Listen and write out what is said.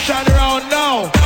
elimination around now.